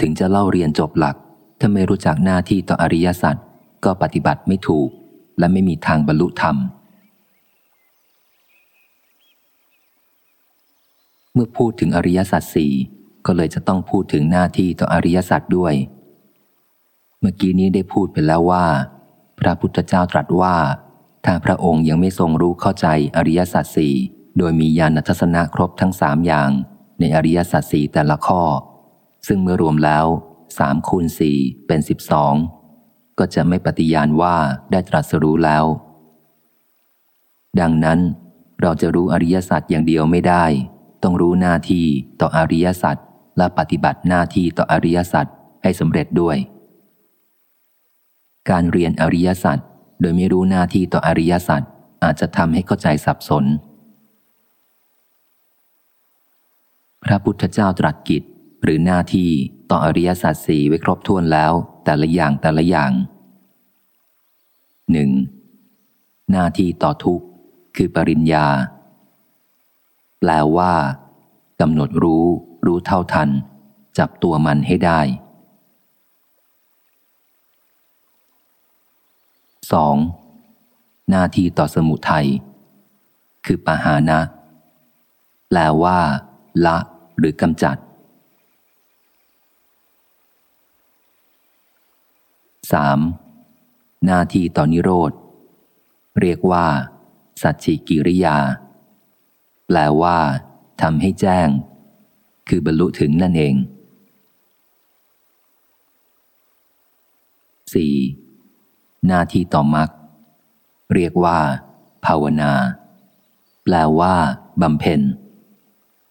ถึงจะเล่าเรียนจบหลัก ถ้าไม่รู้จักหน้าที่ต่ออริยสัจก็ปฏิบัติไม่ถูก และไม่มีทางบรรลุธรรม เมื่อพูดถึงอริยสัจสี่ก็เลยจะต้องพูดถึงหน้าที่ต่ออริยสัจด้วย เมื่อกี้นี้ได้พูดไปแล้วว่า พระพุทธเจ้าตรัสว่า ถ้าพระองค์ยังไม่ทรงรู้เข้าใจอริยสัจสี่โดยมีญาณทัศนะครบทั้งสามอย่าง ในอริยสัจสี่แต่ละข้อ ซึ่งเมื่อรวมแล้วสามคูณสี่เป็นสิบสองก็จะไม่ปฏิญาณว่าได้ตรัสรู้แล้ว ดังนั้นเราจะรู้อริยสัจอย่างเดียวไม่ได้ ต้องรู้หน้าที่ต่ออริยสัจและปฏิบัติหน้าที่ต่ออริยสัจให้สำเร็จด้วย การเรียนอริยสัจโดยไม่รู้หน้าที่ต่ออริยสัจอาจจะทำให้เข้าใจสับสน พระพุทธเจ้าตรัสกิจ หรือหน้าที่ต่ออริยสัจสี่ไว้ครบถ้วนแล้ว แต่ละอย่างแต่ละอย่างหนึ่งหน้าที่ต่อทุกข์คือปริญญา แปลว่ากำหนดรู้ รู้เท่าทัน จับตัวมันให้ได้ 2. หน้าที่ต่อสมุทัยคือปหานะ แปลว่า ละหรือกำจัด 3. หน้าที่ต่อนิโรธ เรียกว่า สัจจิกิริยา แปลว่าทำให้แจ้ง คือบรรลุถึงนั่นเอง 4. หน้าที่ต่อมรรคเรียกว่า ภาวนา แปลว่าบำเพ็ญ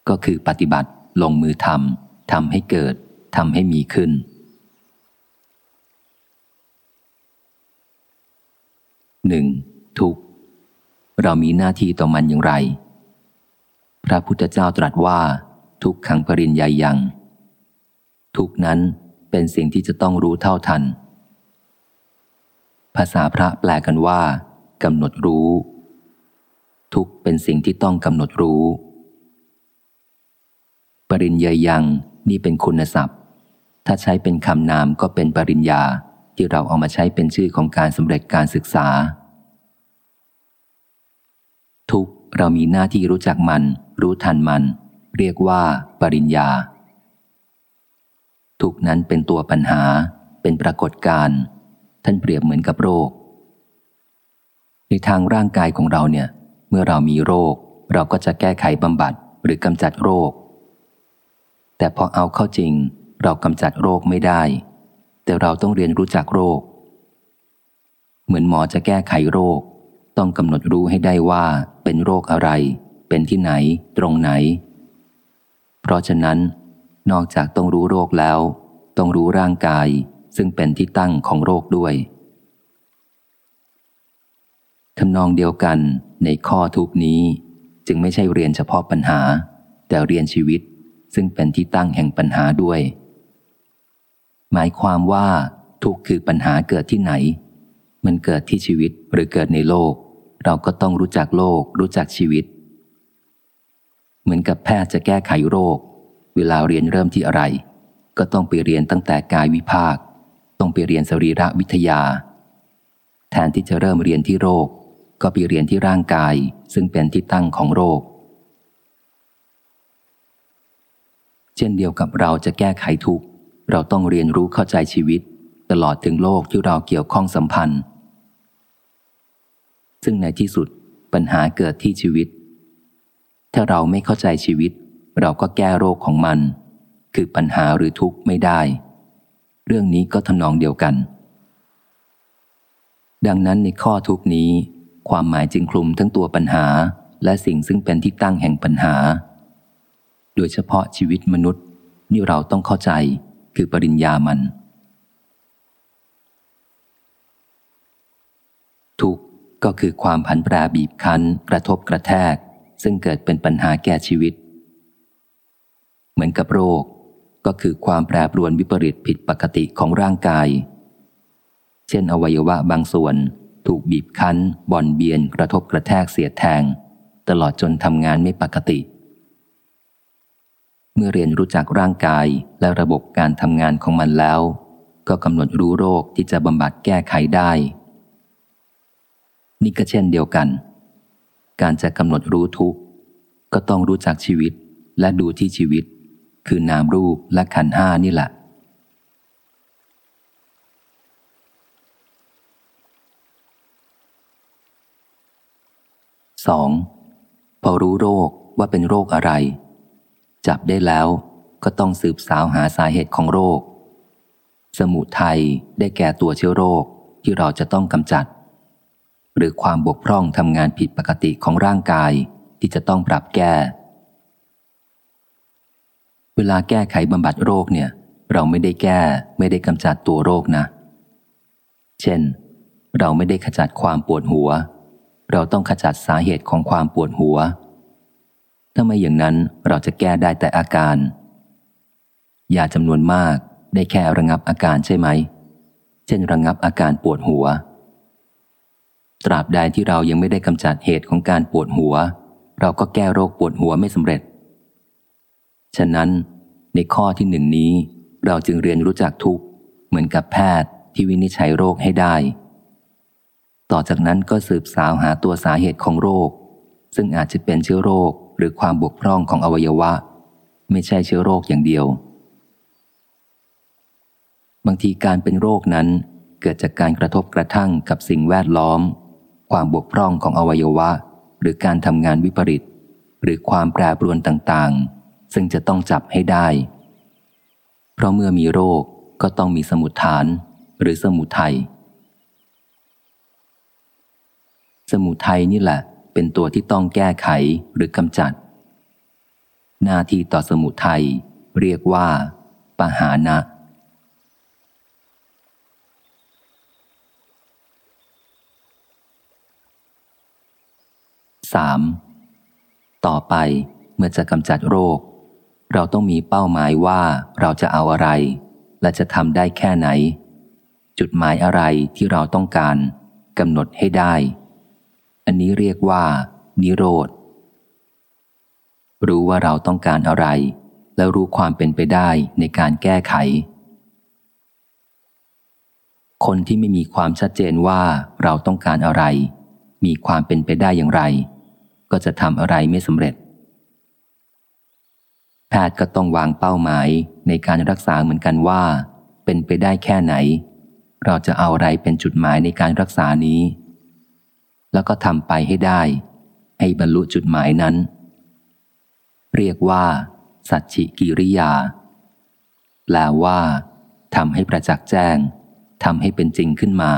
ก็คือปฏิบัติลงมือทำทำให้เกิดทำให้มีขึ้น หนึ่งทุกเรามีหน้าที่ต่อมันอย่างไร พระพุทธเจ้าตรัสว่า ทุกขังปริญญายัง ทุกนั้นเป็นสิ่งที่จะต้องรู้เท่าทัน ภาษาพระแปลกันว่ากำหนดรู้ ทุกเป็นสิ่งที่ต้องกำหนดรู้ ปริญญายังนี่เป็นคุณศัพท์ ถ้าใช้เป็นคำนามก็เป็นปริญญาที่เราเอามาใช้เป็นชื่อของการสำเร็จการศึกษา ทุกเรามีหน้าที่รู้จักมัน รู้ทันมัน เรียกว่า ปริญญา ทุกนั้นเป็นตัวปัญหา เป็นปรากฏการณ์ท่านเปรียบเหมือนกับโรค ในทางร่างกายของเราเนี่ย เมื่อเรามีโรค เราก็จะแก้ไขบำบัดหรือกำจัดโรค แต่พอเอาเข้าจริง เรากำจัดโรคไม่ได้ แต่เราต้องเรียนรู้จักโรค เหมือนหมอจะแก้ไขโรค ต้องกำหนดรู้ให้ได้ว่าเป็นโรคอะไร เป็นที่ไหน ตรงไหน เพราะฉะนั้น นอกจากต้องรู้โรคแล้ว ต้องรู้ร่างกาย ซึ่งเป็นที่ตั้งของโรคด้วยทำนองเดียวกันในข้อทุกนี้ จึงไม่ใช่เรียนเฉพาะปัญหา แต่เรียนชีวิตซึ่งเป็นที่ตั้งแห่งปัญหาด้วย หมายความว่าทุกคือปัญหาเกิดที่ไหน มันเกิดที่ชีวิตหรือเกิดในโลก เราก็ต้องรู้จักโลก รู้จักชีวิต เหมือนกับแพทย์จะแก้ไขโรค เวลาเรียนเริ่มที่อะไร ก็ต้องไปเรียนตั้งแต่กายวิภาค ต้องไปเรียนสรีระวิทยา แทนที่จะเริ่มเรียนที่โรค ก็ไปเรียนที่ร่างกาย ซึ่งเป็นที่ตั้งของโรค เช่นเดียวกับเราจะแก้ไขทุกข์เราต้องเรียนรู้เข้าใจชีวิต ตลอดถึงโลกที่เราเกี่ยวข้องสัมพันธ์ ซึ่งในที่สุดปัญหาเกิดที่ชีวิต ถ้าเราไม่เข้าใจชีวิต เราก็แก้โรคของมัน คือปัญหาหรือทุกข์ไม่ได้ เรื่องนี้ก็ทำนองเดียวกัน ดังนั้นในข้อทุกนี้ ความหมายจึงคลุมทั้งตัวปัญหาและสิ่งซึ่งเป็นที่ตั้งแห่งปัญหา โดยเฉพาะชีวิตมนุษย์ นี่เราต้องเข้าใจคือปริญญามัน ทุก ก็คือความผันแปรบีบคั้น กระทบกระแทก ซึ่งเกิดเป็นปัญหาแก่ชีวิต เหมือนกับโรค ก็คือความแปรปรวนวิปริตผิดปกติของร่างกาย เช่น อวัยวะบางส่วน ถูกบีบคั้น บ่อนเบียน กระทบกระแทกเสียแทง ตลอดจนทำงานไม่ปกติ เมื่อเรียนรู้จักร่างกายและระบบการทำงานของมันแล้ว ก็กำหนดรู้โรคที่จะบำบัดแก้ไขได้ นี่ก็เช่นเดียวกัน การจะกำหนดรู้ทุกข์ก็ต้องรู้จักชีวิตและดูที่ชีวิต คือนามรูปและขันห้านี่แหละ 2. พอรู้โรคว่าเป็นโรคอะไร จับได้แล้วก็ต้องสืบสาวหาสาเหตุของโรค สมุทัยได้แก่ตัวเชื้อโรคที่เราจะต้องกำจัด หรือความบกพร่องทำงานผิดปกติของร่างกายที่จะต้องปรับแก้ เวลาแก้ไขบำบัดโรคเนี่ย เราไม่ได้แก้ไม่ได้กำจัดตัวโรคนะ เช่น เราไม่ได้ขจัดความปวดหัว เราต้องขจัดสาเหตุของความปวดหัว ถ้าไม่อย่างนั้นเราจะแก้ได้แต่อาการ ยาจำนวนมากได้แค่ระงับอาการใช่ไหม เช่นระงับอาการปวดหัว ตราบใดที่เรายังไม่ได้กำจัดเหตุของการปวดหัว เราก็แก้โรคปวดหัวไม่สำเร็จ ฉะนั้น ในข้อที่หนึ่งนี้ เราจึงเรียนรู้จักทุกเหมือนกับแพทย์ที่วินิจฉัยโรคให้ได้ ต่อจากนั้นก็สืบสาวหาตัวสาเหตุของโรค ซึ่งอาจจะเป็นเชื้อโรคหรือความบกพร่องของอวัยวะ ไม่ใช่เชื้อโรคอย่างเดียว บางทีการเป็นโรคนั้นเกิดจากการกระทบกระทั่งกับสิ่งแวดล้อม ความบกพร่องของอวัยวะ หรือการทำงานวิปริต หรือความแปรปรวนต่างๆ ซึ่งจะต้องจับให้ได้ เพราะเมื่อมีโรคก็ต้องมีสมุดฐาน หรือสมุทัยสมุทัยนี่แหละ เป็นตัวที่ต้องแก้ไขหรือกำจัด หน้าที่ต่อสมุทัยเรียกว่า ปหานะ สามต่อไปเมื่อจะกำจัดโรค เราต้องมีเป้าหมายว่าเราจะเอาอะไร และจะทำได้แค่ไหน จุดหมายอะไรที่เราต้องการกำหนดให้ได้ อันนี้เรียกว่า นิโรธ รู้ว่าเราต้องการอะไร แล้วรู้ความเป็นไปได้ในการแก้ไข คนที่ไม่มีความชัดเจนว่าเราต้องการอะไร มีความเป็นไปได้อย่างไร ก็จะทำอะไรไม่สำเร็จ แพทย์ก็ต้องวางเป้าหมายในการรักษาเหมือนกันว่า เป็นไปได้แค่ไหน เราจะเอาอะไรเป็นจุดหมายในการรักษานี้ แล้วก็ทำไปให้ได้ ให้บรรลุจุดหมายนั้น เรียกว่า สัจฉิกิริยา แปลว่าทำให้ประจักษ์แจ้งทำให้เป็นจริงขึ้นมา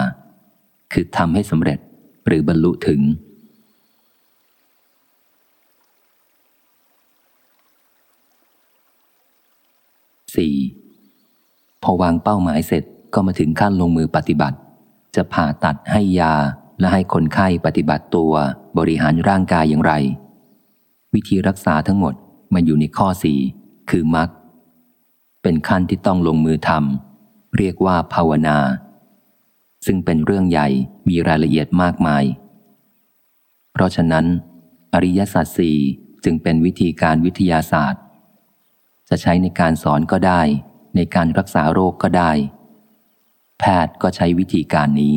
คือทำให้สำเร็จ หรือบรรลุถึง 4. พอวางเป้าหมายเสร็จก็มาถึงขั้นลงมือปฏิบัติ จะผ่าตัดให้ยาและให้คนไข้ปฏิบัติตัวบริหารร่างกายอย่างไร วิธีรักษาทั้งหมดมันอยู่ในข้อสี่คือมักเป็นขั้นที่ต้องลงมือทำเรียกว่าภาวนา ซึ่งเป็นเรื่องใหญ่มีรายละเอียดมากมาย เพราะฉะนั้น อริยสัจสี่จึงเป็นวิธีการวิทยาศาสตร์ จะใช้ในการสอนก็ได้ ในการรักษาโรคก็ได้ แพทย์ก็ใช้วิธีการนี้